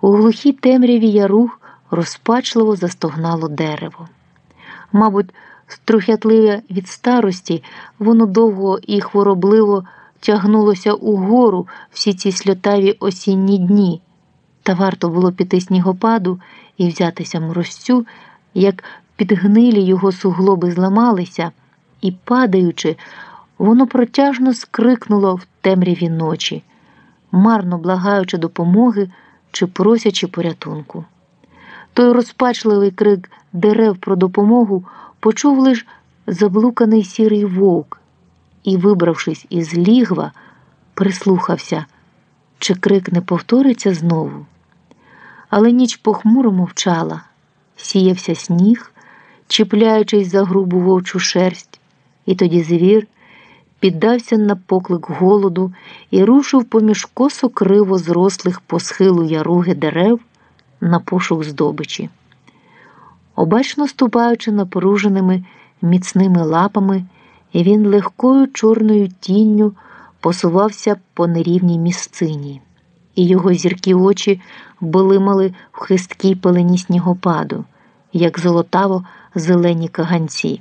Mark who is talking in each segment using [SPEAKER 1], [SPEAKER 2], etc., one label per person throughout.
[SPEAKER 1] У глухій темряві яруг розпачливо застогнало дерево. Мабуть, струхятливе від старості, воно довго і хворобливо тягнулося угору всі ці сльотаві осінні дні, та варто було піти снігопаду і взятися морозцю, як підгнилі його суглоби зламалися, і, падаючи, воно протяжно скрикнуло в темряві ночі, марно благаючи допомоги чи просячи порятунку. Той розпачливий крик дерев про допомогу почув лиш заблуканий сірий вовк і, вибравшись із лігва, прислухався, чи крик не повториться знову. Але ніч похмуро мовчала, сіявся сніг, чіпляючись за грубу вовчу шерсть, і тоді звір піддався на поклик голоду і рушив поміж косо криво зрослих по схилу яруги дерев на пошук здобичі. Обачно ступаючи напоруженими міцними лапами, він легкою чорною тінню посувався по нерівній місцині, і його зіркі очі блимали в хисткій пелені снігопаду, як золотаво зелені каганці.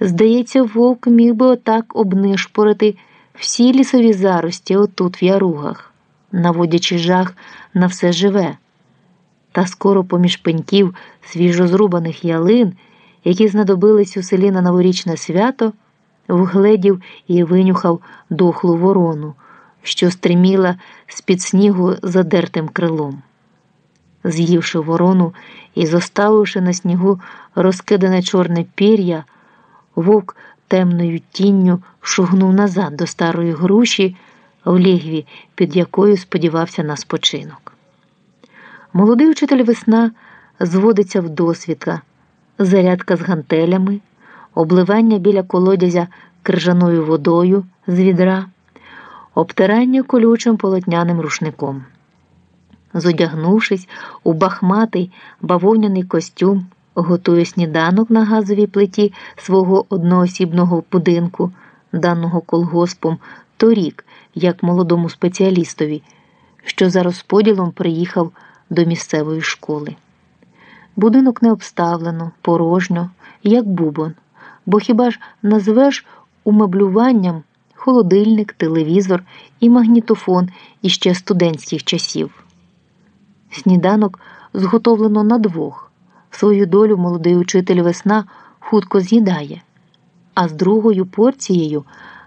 [SPEAKER 1] Здається, вовк міг би отак обнишпорити всі лісові зарості отут в яругах, наводячи жах на все живе. Та скоро поміж пеньків свіжозрубаних ялин, які знадобились у селі на новорічне свято, вгледів і винюхав дохлу ворону, що стриміла з-під снігу задертим крилом. З'ївши ворону і зоставивши на снігу розкидане чорне пір'я, вовк темною тінню шугнув назад до старої груші в лігві, під якою сподівався на спочинок. Молодий учитель весна зводиться в досвідка, зарядка з гантелями, обливання біля колодязя крижаною водою з відра, обтирання колючим полотняним рушником. Зодягнувшись у бахматий бавовняний костюм, готує сніданок на газовій плиті свого одноосібного будинку, даного колгоспом торік, як молодому спеціалістові, що за розподілом приїхав до місцевої школи. Будинок не обставлено, порожньо, як бубон, бо хіба ж назвеш умеблюванням холодильник, телевізор і магнітофон іще студентських часів. Сніданок зготовлено на двох. Свою долю молодий учитель весна хутко з'їдає, а з другою порцією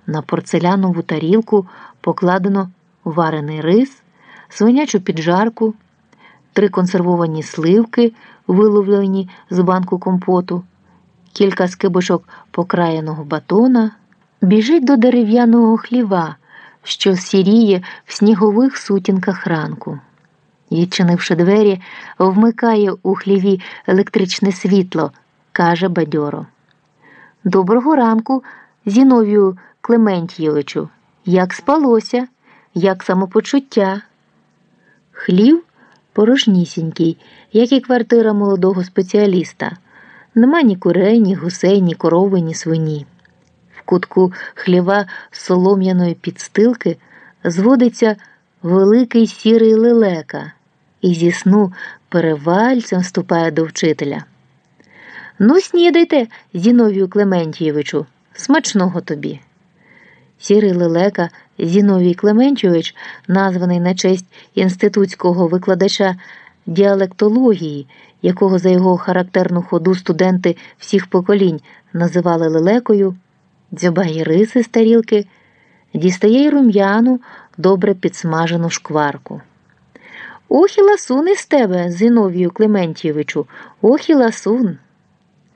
[SPEAKER 1] на порцелянову тарілку покладено варений рис, свинячу піджарку три консервовані сливки, виловлені з банку компоту, кілька скибочок покраєного батона, біжить до дерев'яного хліва, що сіріє в снігових сутінках ранку. Відчинивши двері, вмикає у хліві електричне світло, каже бадьоро. Доброго ранку, Зіновію Клементійовичу. Як спалося, як самопочуття? Хлів порожнісінький, як і квартира молодого спеціаліста. Нема ні курей, ні гусей, ні корови, ні свині. В кутку хліва солом'яної підстилки зводиться великий сірий лелека і зі сну перевальцем вступає до вчителя. Ну, снідайте, Зіновію Клементійовичу, смачного тобі. Сірий лелека Зіновій Клементьович, названий на честь інститутського викладача діалектології, якого за його характерну ходу студенти всіх поколінь називали лелекою, дзьобає риси з тарілки, дістає й рум'яну добре підсмажену шкварку. Ох і ласун із тебе, Зіновію Клементійовичу, ох і ласун.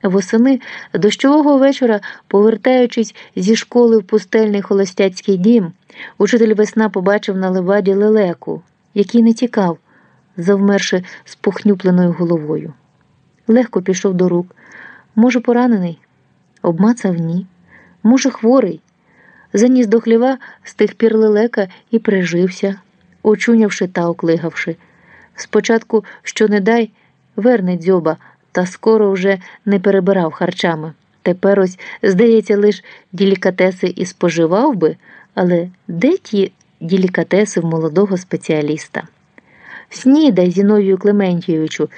[SPEAKER 1] Восени дощового вечора, повертаючись зі школи в пустельний холостяцький дім, учитель весна побачив на леваді лелеку, який не тікав, завмерши з похнюпленою головою. Легко пішов до рук. Може, поранений? Обмацав ні. Може, хворий. Заніс до хліва з тих пір лелека і прижився, очунявши та оклигавши. Спочатку, що не дай, верне дзьоба та скоро вже не перебирав харчами. Тепер ось, здається, лиш ділікатеси і споживав би, але де ті ділікатеси в молодого спеціаліста? Снідай, Зіновію Клементійовичу,